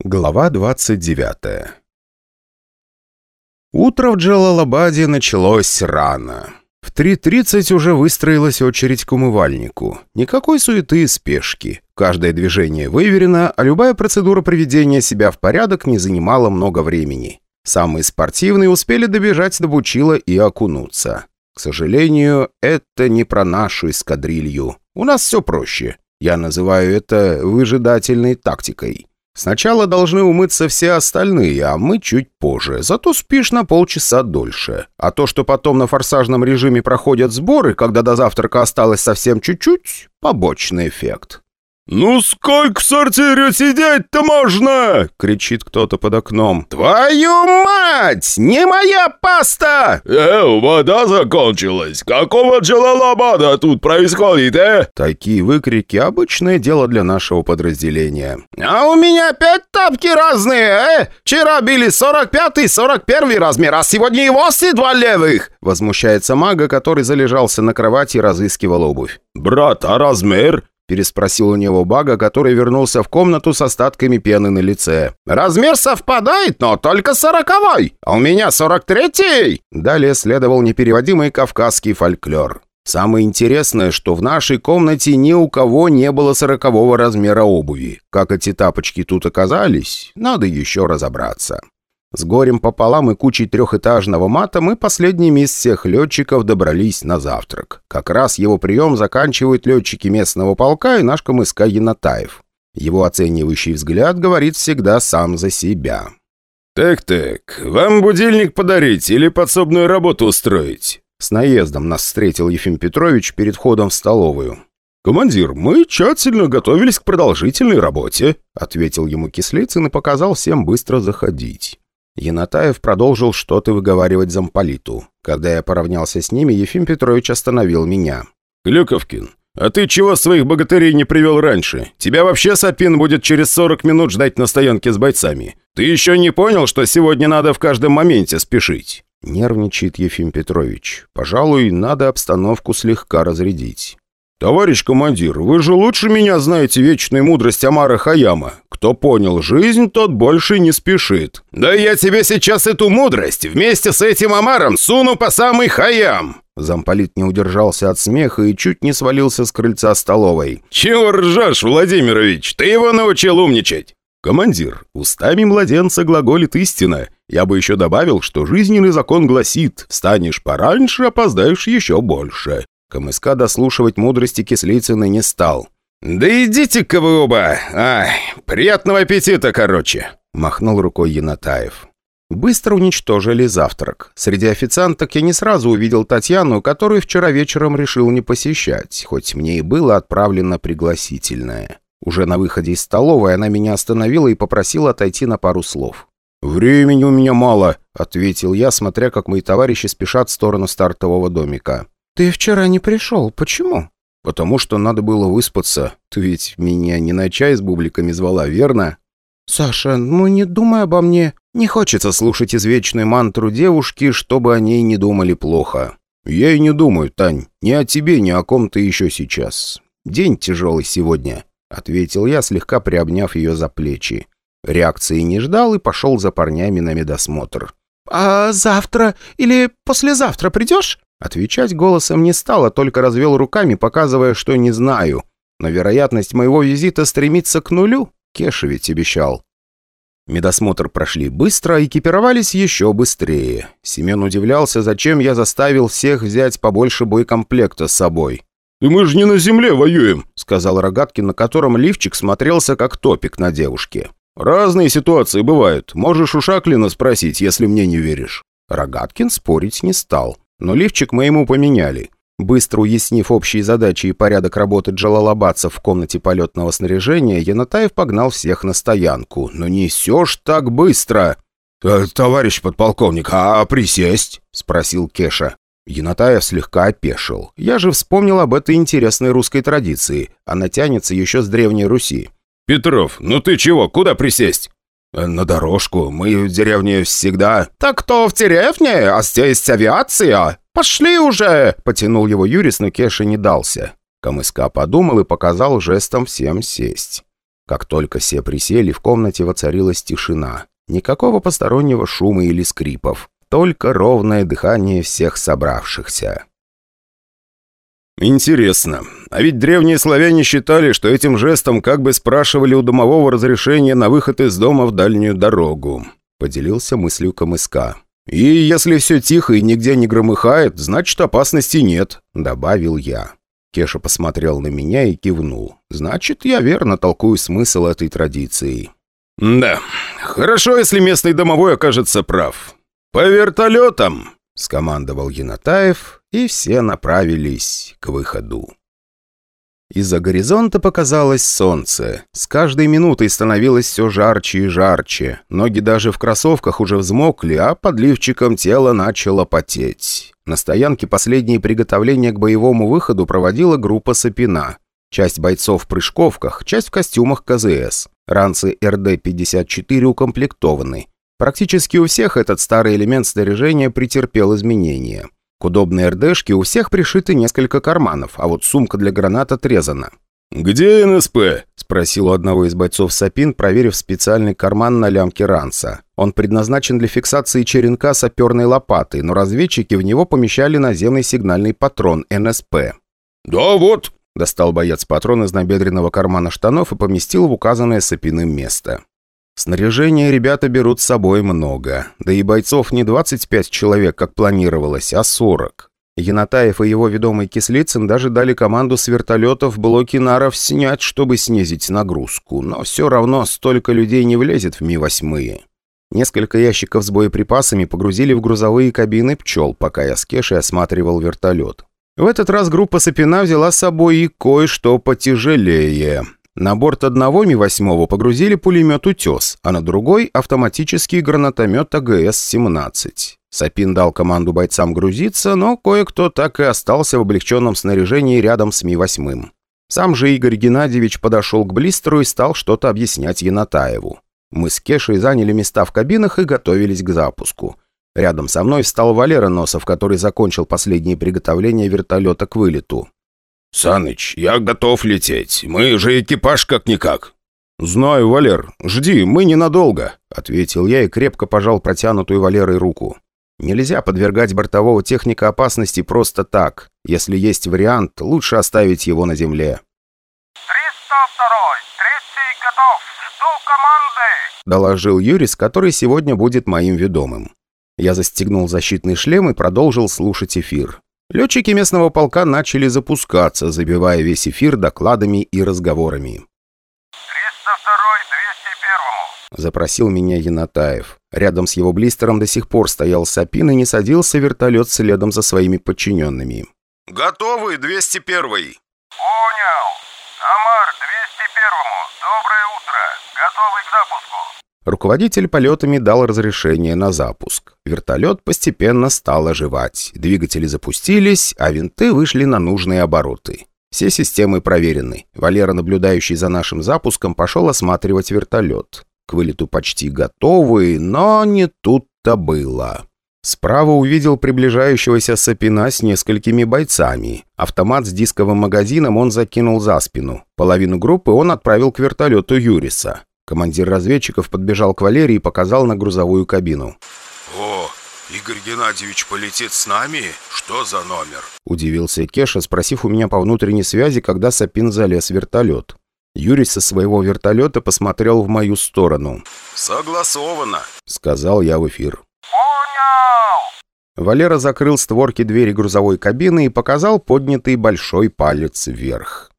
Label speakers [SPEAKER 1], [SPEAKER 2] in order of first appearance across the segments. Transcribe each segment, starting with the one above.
[SPEAKER 1] Глава 29 Утро в Джалалабаде началось рано. В 3.30 уже выстроилась очередь к умывальнику. Никакой суеты и спешки. Каждое движение выверено, а любая процедура приведения себя в порядок не занимала много времени. Самые спортивные успели добежать до Бучила и окунуться. К сожалению, это не про нашу эскадрилью. У нас все проще. Я называю это выжидательной тактикой. Сначала должны умыться все остальные, а мы чуть позже. Зато спишь на полчаса дольше. А то, что потом на форсажном режиме проходят сборы, когда до завтрака осталось совсем чуть-чуть, побочный эффект.
[SPEAKER 2] «Ну сколько в сортире сидеть-то можно?» — кричит кто-то под окном.
[SPEAKER 1] «Твою мать! Не моя паста!»
[SPEAKER 2] «Э, вода закончилась! Какого джалалабада тут происходит, э?»
[SPEAKER 1] Такие выкрики — обычное дело для нашего подразделения.
[SPEAKER 3] «А у меня опять тапки разные, э? Вчера били 45-й, 41 размер, а сегодня и вовсе два левых!»
[SPEAKER 1] Возмущается мага, который залежался на кровати и разыскивал обувь.
[SPEAKER 2] «Брат, а размер?»
[SPEAKER 1] Переспросил у него Бага, который вернулся в комнату с остатками пены на лице.
[SPEAKER 3] «Размер совпадает, но только сороковой, а у меня сорок третий!»
[SPEAKER 1] Далее следовал непереводимый кавказский фольклор. Самое интересное, что в нашей комнате ни у кого не было сорокового размера обуви. Как эти тапочки тут оказались, надо еще разобраться. С горем пополам и кучей трехэтажного мата мы последними из всех летчиков добрались на завтрак. Как раз его прием заканчивают летчики местного полка и наш КМСК Янатаев. Его оценивающий взгляд говорит всегда сам за себя.
[SPEAKER 2] «Так-так, вам будильник подарить или подсобную работу устроить?»
[SPEAKER 1] С наездом нас встретил Ефим Петрович перед входом в столовую.
[SPEAKER 2] «Командир, мы тщательно готовились к продолжительной работе»,
[SPEAKER 1] ответил ему Кислицын и показал всем быстро заходить. Янатаев продолжил что-то выговаривать замполиту. Когда я поравнялся с ними, Ефим Петрович остановил меня.
[SPEAKER 2] «Клюковкин, а ты чего своих богатырей не привел раньше? Тебя вообще Сапин будет через 40 минут ждать на стоянке с бойцами. Ты еще не понял, что сегодня надо в каждом моменте спешить?»
[SPEAKER 1] Нервничает Ефим Петрович. «Пожалуй, надо обстановку слегка разрядить».
[SPEAKER 2] «Товарищ командир, вы же лучше меня знаете вечную мудрость Амара Хаяма. Кто понял жизнь, тот больше не спешит».
[SPEAKER 3] «Да я тебе сейчас эту мудрость вместе с этим Амаром суну по самый Хаям!»
[SPEAKER 1] Замполит не удержался от смеха и чуть не свалился с крыльца столовой.
[SPEAKER 2] «Чего ржешь, Владимирович? Ты его научил умничать!»
[SPEAKER 1] «Командир, устами младенца глаголит истина. Я бы еще добавил, что жизненный закон гласит, встанешь пораньше, опоздаешь еще больше». КМСК дослушивать мудрости Кислицына не стал.
[SPEAKER 3] «Да идите-ка вы оба! Ай, приятного аппетита, короче!»
[SPEAKER 1] Махнул рукой Янатаев. Быстро уничтожили завтрак. Среди официанток я не сразу увидел Татьяну, которую вчера вечером решил не посещать, хоть мне и было отправлено пригласительное. Уже на выходе из столовой она меня остановила и попросила отойти на пару слов.
[SPEAKER 2] «Времени у меня мало», —
[SPEAKER 1] ответил я, смотря как мои товарищи спешат в сторону стартового домика.
[SPEAKER 4] «Ты вчера не пришел. Почему?»
[SPEAKER 1] «Потому что надо было выспаться. Ты ведь меня не на чай с бубликами звала, верно?»
[SPEAKER 4] «Саша, ну не думай обо мне.
[SPEAKER 1] Не хочется слушать извечную мантру девушки, чтобы о ней не думали плохо. Я и не думаю, Тань, ни о тебе, ни о ком-то еще сейчас. День тяжелый сегодня», — ответил я, слегка приобняв ее за плечи. Реакции не ждал и пошел за парнями на медосмотр.
[SPEAKER 4] «А завтра или послезавтра придешь?»
[SPEAKER 1] Отвечать голосом не стал, а только развел руками, показывая, что не знаю. Но вероятность моего визита стремится к нулю. Кеша обещал. Медосмотр прошли быстро, экипировались еще быстрее. Семен удивлялся, зачем я заставил всех взять побольше боекомплекта с собой.
[SPEAKER 2] «Да мы же не на земле воюем», —
[SPEAKER 1] сказал Рогаткин, на котором лифчик смотрелся как топик на девушке. «Разные ситуации бывают. Можешь у Шаклина спросить, если мне не веришь». Рогаткин спорить не стал. Но лифчик мы ему поменяли. Быстро уяснив общие задачи и порядок работы джалалабадцев в комнате полетного снаряжения, Янатаев погнал всех на стоянку. «Но несешь так быстро!»
[SPEAKER 2] «Э, «Товарищ подполковник, а присесть?» — спросил Кеша.
[SPEAKER 1] Янатаев слегка опешил. Я же вспомнил об этой интересной русской традиции. Она тянется еще с Древней Руси.
[SPEAKER 2] «Петров, ну ты чего, куда присесть?»
[SPEAKER 1] «На дорожку. Мы в деревне всегда...»
[SPEAKER 3] «Так кто в деревне? А здесь авиация. Пошли уже!»
[SPEAKER 1] Потянул его Юрис, но Кеша не дался. Камыска подумал и показал жестом всем сесть. Как только все присели, в комнате воцарилась тишина. Никакого постороннего шума или скрипов. Только ровное дыхание всех собравшихся.
[SPEAKER 2] «Интересно. А ведь древние славяне считали, что этим жестом как бы спрашивали у домового разрешения на выход из дома в дальнюю дорогу», — поделился мыслью Камыска. «И если все тихо и нигде не громыхает, значит, опасности нет», — добавил я.
[SPEAKER 1] Кеша посмотрел на меня и кивнул. «Значит, я верно толкую смысл этой традиции».
[SPEAKER 2] «Да, хорошо, если местный домовой окажется прав. По вертолетам!» — скомандовал Янатаев, и все направились к выходу.
[SPEAKER 1] Из-за горизонта показалось солнце. С каждой минутой становилось все жарче и жарче. Ноги даже в кроссовках уже взмокли, а под лифчиком тело начало потеть. На стоянке последние приготовления к боевому выходу проводила группа Сапина. Часть бойцов в прыжковках, часть в костюмах КЗС. Ранцы РД-54 укомплектованы. Практически у всех этот старый элемент снаряжения претерпел изменения. К удобной РДшке у всех пришиты несколько карманов, а вот сумка для гранат отрезана.
[SPEAKER 2] «Где НСП?»
[SPEAKER 1] – спросил у одного из бойцов Сапин, проверив специальный карман на лямке ранца. Он предназначен для фиксации черенка саперной лопаты, но разведчики в него помещали наземный сигнальный патрон НСП.
[SPEAKER 2] «Да вот», –
[SPEAKER 1] достал боец патрон из набедренного кармана штанов и поместил в указанное Сапиным место. Снаряжение ребята берут с собой много. Да и бойцов не 25 человек, как планировалось, а 40. Янатаев и его ведомый Кислицын даже дали команду с вертолетов блоки наров снять, чтобы снизить нагрузку. Но все равно столько людей не влезет в Ми-8. Несколько ящиков с боеприпасами погрузили в грузовые кабины пчел, пока я с Кешей осматривал вертолет. В этот раз группа Сапина взяла с собой и кое-что потяжелее. На борт одного Ми-8 погрузили пулемет «Утес», а на другой – автоматический гранатомет АГС-17. Сапин дал команду бойцам грузиться, но кое-кто так и остался в облегченном снаряжении рядом с Ми-8. Сам же Игорь Геннадьевич подошел к блистеру и стал что-то объяснять Янатаеву. Мы с Кешей заняли места в кабинах и готовились к запуску. Рядом со мной встал Валера Носов, который закончил последние приготовления вертолета к вылету.
[SPEAKER 2] «Саныч, я готов лететь. Мы же экипаж как-никак».
[SPEAKER 1] «Знаю, Валер. Жди, мы ненадолго», — ответил я и крепко пожал протянутую Валерой руку. «Нельзя подвергать бортового техника опасности просто так. Если есть вариант, лучше оставить его на земле».
[SPEAKER 5] «302-й, третий готов. Жду команды», —
[SPEAKER 1] доложил Юрис, который сегодня будет моим ведомым. Я застегнул защитный шлем и продолжил слушать эфир. Летчики местного полка начали запускаться, забивая весь эфир докладами и разговорами.
[SPEAKER 5] «302-й, 201-му», —
[SPEAKER 1] запросил меня Янатаев. Рядом с его блистером до сих пор стоял Сапин и не садился вертолет следом за своими подчиненными.
[SPEAKER 2] «Готовы, 201-й».
[SPEAKER 5] «Понял. Амар, 201-му, доброе утро. Готовы к запуску».
[SPEAKER 1] Руководитель полетами дал разрешение на запуск. Вертолет постепенно стал оживать. Двигатели запустились, а винты вышли на нужные обороты. Все системы проверены. Валера, наблюдающий за нашим запуском, пошел осматривать вертолет. К вылету почти готовый, но не тут-то было. Справа увидел приближающегося Сапина с несколькими бойцами. Автомат с дисковым магазином он закинул за спину. Половину группы он отправил к вертолету Юриса. Командир разведчиков подбежал к Валерии и показал на грузовую кабину.
[SPEAKER 2] «О, Игорь Геннадьевич полетит с нами? Что за номер?»
[SPEAKER 1] Удивился Кеша, спросив у меня по внутренней связи, когда Сапин залез в вертолет. Юрий со своего вертолета посмотрел в мою сторону.
[SPEAKER 2] «Согласовано», —
[SPEAKER 1] сказал я в эфир.
[SPEAKER 5] «Понял!»
[SPEAKER 1] Валера закрыл створки двери грузовой кабины и показал поднятый большой палец вверх.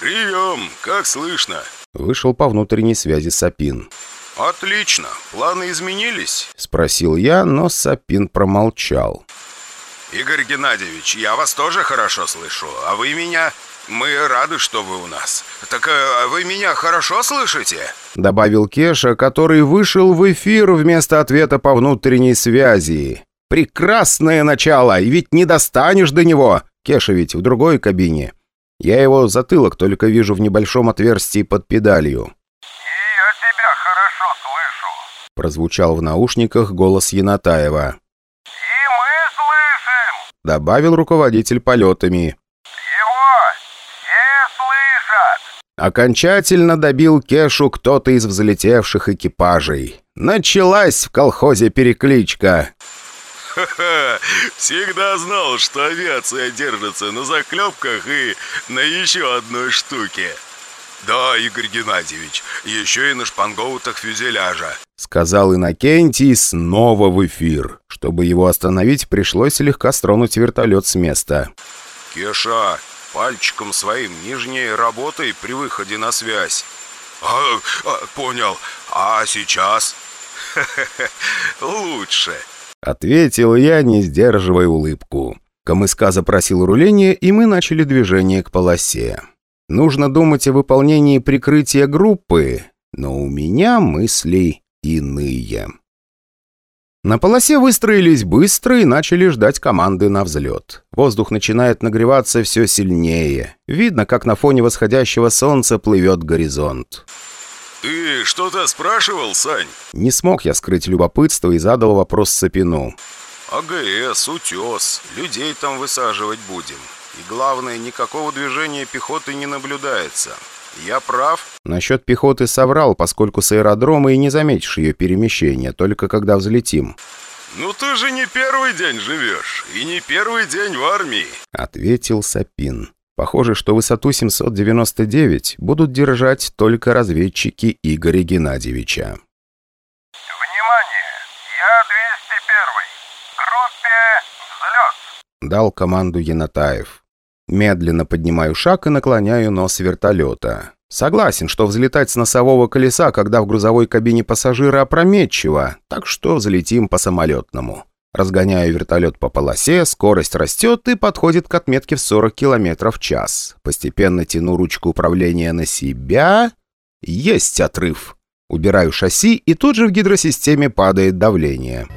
[SPEAKER 2] «Прием! Как слышно?»
[SPEAKER 1] Вышел по внутренней связи Сапин.
[SPEAKER 2] «Отлично. Планы изменились?»
[SPEAKER 1] Спросил я, но Сапин промолчал.
[SPEAKER 2] «Игорь Геннадьевич, я вас тоже хорошо слышу, а вы меня...» «Мы рады, что вы у нас. Так э, вы меня хорошо слышите?»
[SPEAKER 1] Добавил Кеша, который вышел в эфир вместо ответа по внутренней связи. «Прекрасное начало, и ведь не достанешь до него!» Кеша ведь в другой кабине. Я его затылок только вижу в небольшом отверстии под педалью.
[SPEAKER 5] «И я тебя хорошо слышу».
[SPEAKER 1] Прозвучал в наушниках голос Янатаева.
[SPEAKER 5] «И мы слышим!»
[SPEAKER 1] Добавил руководитель полетами.
[SPEAKER 5] «Его! Все слышат!»
[SPEAKER 1] Окончательно добил Кешу кто-то из взлетевших экипажей. Началась в колхозе перекличка.
[SPEAKER 2] Ха-ха, всегда знал, что авиация держится на заклепках и на еще одной штуке. Да, Игорь Геннадьевич, еще и на шпангоутах фюзеляжа.
[SPEAKER 1] Сказал Иннокентий снова в эфир. Чтобы его остановить, пришлось слегка стронуть вертолет с места.
[SPEAKER 2] Кеша, пальчиком своим нижней работой при выходе на связь. А, а, понял. А сейчас? Лучше.
[SPEAKER 1] Ответил я, не сдерживая улыбку. КМСК запросил руление, и мы начали движение к полосе. Нужно думать о выполнении прикрытия группы, но у меня мысли иные. На полосе выстроились быстро и начали ждать команды на взлет. Воздух начинает нагреваться все сильнее. Видно, как на фоне восходящего солнца плывет горизонт.
[SPEAKER 2] «Ты что-то спрашивал, Сань?»
[SPEAKER 1] Не смог я скрыть любопытство и задал вопрос Сапину.
[SPEAKER 2] АГС, утес, людей там высаживать будем. И главное, никакого движения пехоты не наблюдается. Я прав?
[SPEAKER 1] Насчет пехоты соврал, поскольку с аэродрома и не заметишь ее перемещения, только когда взлетим.
[SPEAKER 2] «Ну ты же не первый день живешь, и не первый день в армии», —
[SPEAKER 1] ответил Сапин. Похоже, что высоту 799 будут держать только разведчики Игоря Геннадьевича.
[SPEAKER 5] Внимание! Я 201. Группе взлет.
[SPEAKER 1] Дал команду Янатаев. Медленно поднимаю шаг и наклоняю нос вертолета. Согласен, что взлетать с носового колеса, когда в грузовой кабине пассажира опрометчиво, так что взлетим по самолетному. Разгоняю вертолет по полосе, скорость растет и подходит к отметке в 40 км в час. Постепенно тяну ручку управления на себя. Есть отрыв. Убираю шасси, и тут же в гидросистеме падает давление.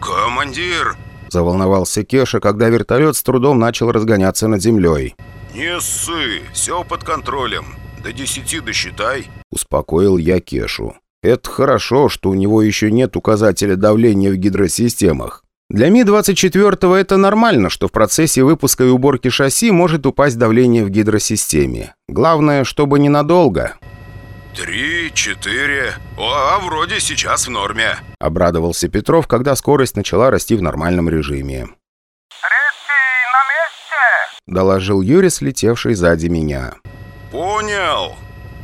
[SPEAKER 2] «Командир!»
[SPEAKER 1] – заволновался Кеша, когда вертолет с трудом начал разгоняться над землей.
[SPEAKER 2] «Не ссы, все под контролем. До десяти досчитай», –
[SPEAKER 1] успокоил я Кешу. «Это хорошо, что у него еще нет указателя давления в гидросистемах. Для Ми-24 это нормально, что в процессе выпуска и уборки шасси может упасть давление в гидросистеме. Главное, чтобы ненадолго.
[SPEAKER 2] «Три, четыре... О, а вроде сейчас в норме», —
[SPEAKER 1] обрадовался Петров, когда скорость начала расти в нормальном режиме.
[SPEAKER 5] Третий на месте.
[SPEAKER 1] — доложил Юрис, летевший сзади меня.
[SPEAKER 2] «Понял.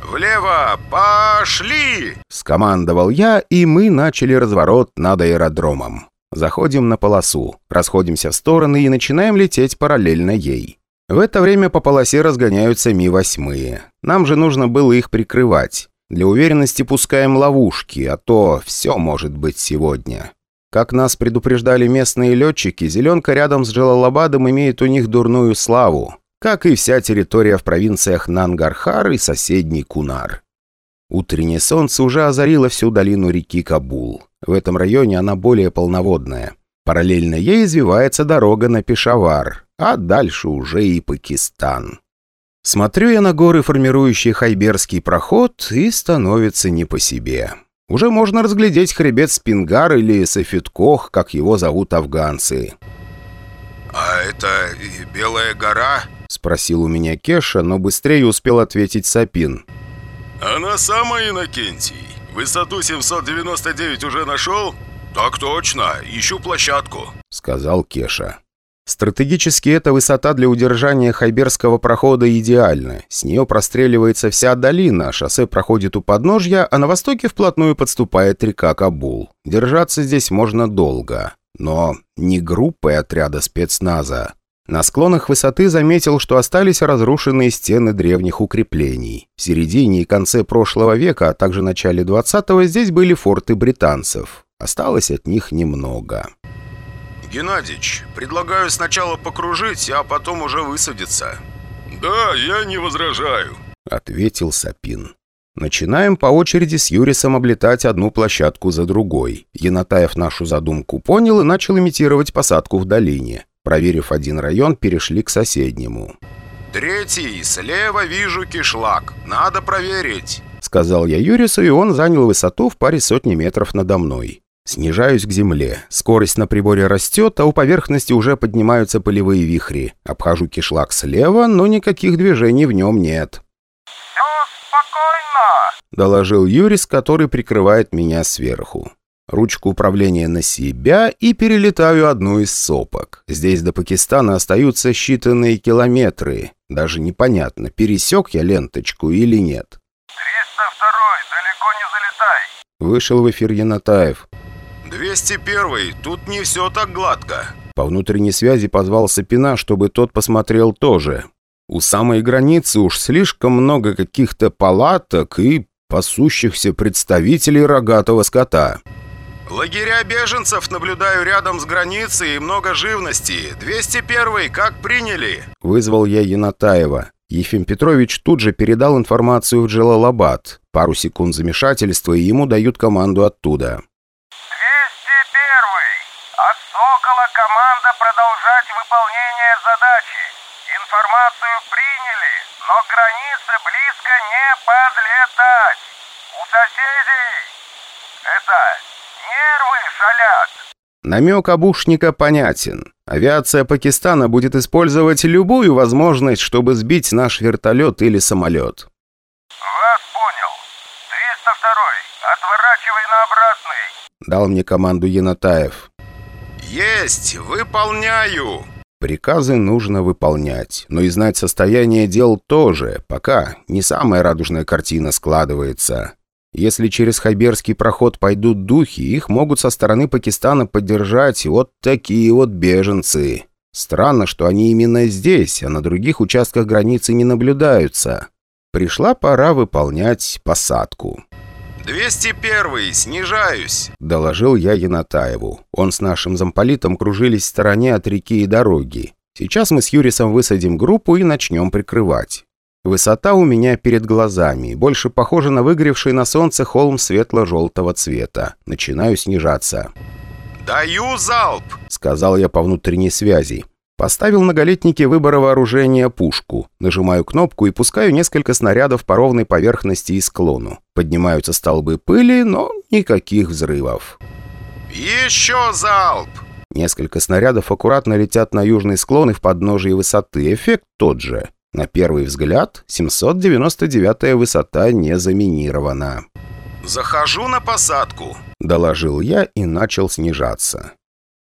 [SPEAKER 2] Влево пошли!»
[SPEAKER 1] — скомандовал я, и мы начали разворот над аэродромом. Заходим на полосу, расходимся в стороны и начинаем лететь параллельно ей. В это время по полосе разгоняются Ми-8. Нам же нужно было их прикрывать. Для уверенности пускаем ловушки, а то все может быть сегодня. Как нас предупреждали местные летчики, зеленка рядом с Джалалабадом имеет у них дурную славу, как и вся территория в провинциях Нангархар и соседний Кунар. Утреннее солнце уже озарило всю долину реки Кабул. В этом районе она более полноводная. Параллельно ей извивается дорога на Пешавар, а дальше уже и Пакистан. Смотрю я на горы, формирующие Хайберский проход, и становится не по себе. Уже можно разглядеть хребет Спингар или Софиткох, как его зовут афганцы.
[SPEAKER 2] «А это Белая гора?»
[SPEAKER 1] — спросил у меня Кеша, но быстрее успел ответить Сапин.
[SPEAKER 2] «Она самая, Иннокентий. Высоту 799 уже нашел?» «Так точно. Ищу площадку», —
[SPEAKER 1] сказал Кеша. Стратегически эта высота для удержания Хайберского прохода идеальна. С нее простреливается вся долина, шоссе проходит у подножья, а на востоке вплотную подступает река Кабул. Держаться здесь можно долго. Но не группой отряда спецназа. На склонах высоты заметил, что остались разрушенные стены древних укреплений. В середине и конце прошлого века, а также начале 20-го здесь были форты британцев. Осталось от них немного.
[SPEAKER 2] «Геннадич, предлагаю сначала покружить, а потом уже высадиться». «Да, я не возражаю», —
[SPEAKER 1] ответил Сапин. Начинаем по очереди с Юрисом облетать одну площадку за другой. Янатаев нашу задумку понял и начал имитировать посадку в долине. Проверив один район, перешли к соседнему.
[SPEAKER 2] «Третий, слева вижу кишлак. Надо проверить», —
[SPEAKER 1] сказал я Юрису, и он занял высоту в паре сотни метров надо мной. Снижаюсь к земле. Скорость на приборе растет, а у поверхности уже поднимаются полевые вихри. Обхожу кишлак слева, но никаких движений в нем нет.
[SPEAKER 5] Все —
[SPEAKER 1] доложил Юрис, который прикрывает меня сверху. Ручку управления на себя и перелетаю одну из сопок. Здесь до Пакистана остаются считанные километры. Даже непонятно, пересек я ленточку или нет.
[SPEAKER 5] 302-й, далеко не залетай.
[SPEAKER 1] Вышел в эфир Янатаев.
[SPEAKER 2] 201 тут не все так гладко.
[SPEAKER 1] По внутренней связи позвал Сапина, чтобы тот посмотрел тоже. У самой границы уж слишком много каких-то палаток и пасущихся представителей рогатого скота.
[SPEAKER 2] Лагеря беженцев наблюдаю рядом с границей и много живности. 201 как приняли?
[SPEAKER 1] Вызвал я Янатаева. Ефим Петрович тут же передал информацию в Джалалабад. Пару секунд замешательства, и ему дают команду оттуда.
[SPEAKER 5] 201-й. От Сокола команда продолжать выполнение задачи. Информацию приняли, но к границе близко не подлетать. У соседей это нервы шалят.
[SPEAKER 1] Намек обушника понятен. Авиация Пакистана будет использовать любую возможность, чтобы сбить наш вертолет или самолет.
[SPEAKER 5] Вас понял. 302-й, отворачивай на обратный.
[SPEAKER 1] Дал мне команду Янатаев.
[SPEAKER 2] Есть, выполняю.
[SPEAKER 1] Приказы нужно выполнять, но и знать состояние дел тоже, пока не самая радужная картина складывается. Если через Хайберский проход пойдут духи, их могут со стороны Пакистана поддержать вот такие вот беженцы. Странно, что они именно здесь, а на других участках границы не наблюдаются. Пришла пора выполнять посадку.
[SPEAKER 2] 201 снижаюсь.
[SPEAKER 1] Доложил я Янатаеву. Он с нашим замполитом кружились в стороне от реки и дороги. Сейчас мы с Юрисом высадим группу и начнем прикрывать. Высота у меня перед глазами, больше похожа на выгоревший на солнце холм светло-желтого цвета. Начинаю снижаться.
[SPEAKER 2] «Даю залп!»
[SPEAKER 1] — сказал я по внутренней связи. Поставил на галетнике выбора вооружения пушку. Нажимаю кнопку и пускаю несколько снарядов по ровной поверхности и склону. Поднимаются столбы пыли, но никаких взрывов.
[SPEAKER 2] «Еще залп!»
[SPEAKER 1] Несколько снарядов аккуратно летят на южный склон и в подножии высоты. Эффект тот же. На первый взгляд, 799-я высота не заминирована.
[SPEAKER 2] «Захожу на посадку!»
[SPEAKER 1] – доложил я и начал снижаться.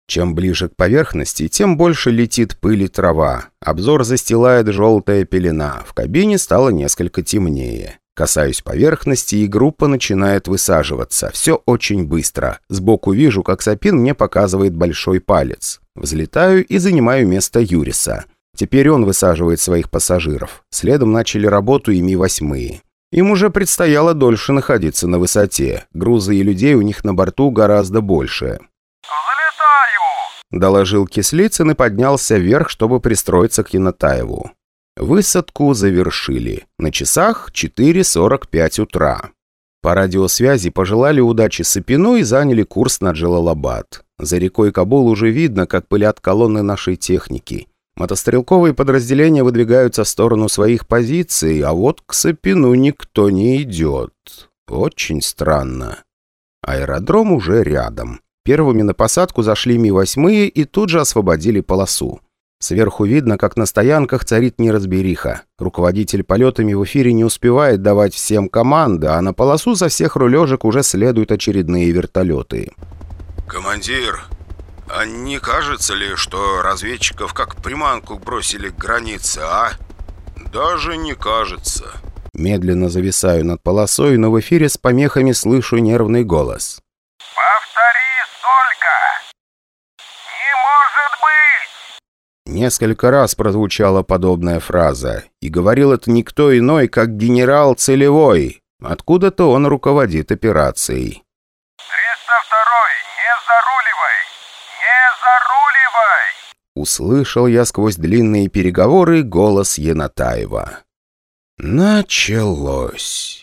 [SPEAKER 1] Чем ближе к поверхности, тем больше летит пыль и трава. Обзор застилает желтая пелена. В кабине стало несколько темнее. Касаюсь поверхности, и группа начинает высаживаться. Все очень быстро. Сбоку вижу, как Сапин мне показывает большой палец. Взлетаю и занимаю место Юриса. Теперь он высаживает своих пассажиров. Следом начали работу и Ми-8. Им уже предстояло дольше находиться на высоте. Грузы и людей у них на борту гораздо больше.
[SPEAKER 5] Взлетаю.
[SPEAKER 1] Доложил Кислицын и поднялся вверх, чтобы пристроиться к Янатаеву. Высадку завершили. На часах 4.45 утра. По радиосвязи пожелали удачи Сапину и заняли курс на Джалалабад. За рекой Кабул уже видно, как пылят колонны нашей техники. Мотострелковые подразделения выдвигаются в сторону своих позиций, а вот к Сапину никто не идет. Очень странно. Аэродром уже рядом. Первыми на посадку зашли Ми-8 и тут же освободили полосу. Сверху видно, как на стоянках царит неразбериха. Руководитель полетами в эфире не успевает давать всем команды, а на полосу со всех рулежек уже следуют очередные вертолеты.
[SPEAKER 2] «Командир, а не кажется ли, что разведчиков как приманку бросили к границе, а? Даже не кажется».
[SPEAKER 1] Медленно зависаю над полосой, но в эфире с помехами слышу нервный голос.
[SPEAKER 5] Повтори сколько? Не может быть.
[SPEAKER 1] Несколько раз прозвучала подобная фраза, и говорил это никто иной, как генерал Целевой. Откуда-то он руководит операцией.
[SPEAKER 5] 302-й, не заруливай. Не заруливай.
[SPEAKER 1] Услышал я сквозь длинные переговоры голос Янатаева. Началось.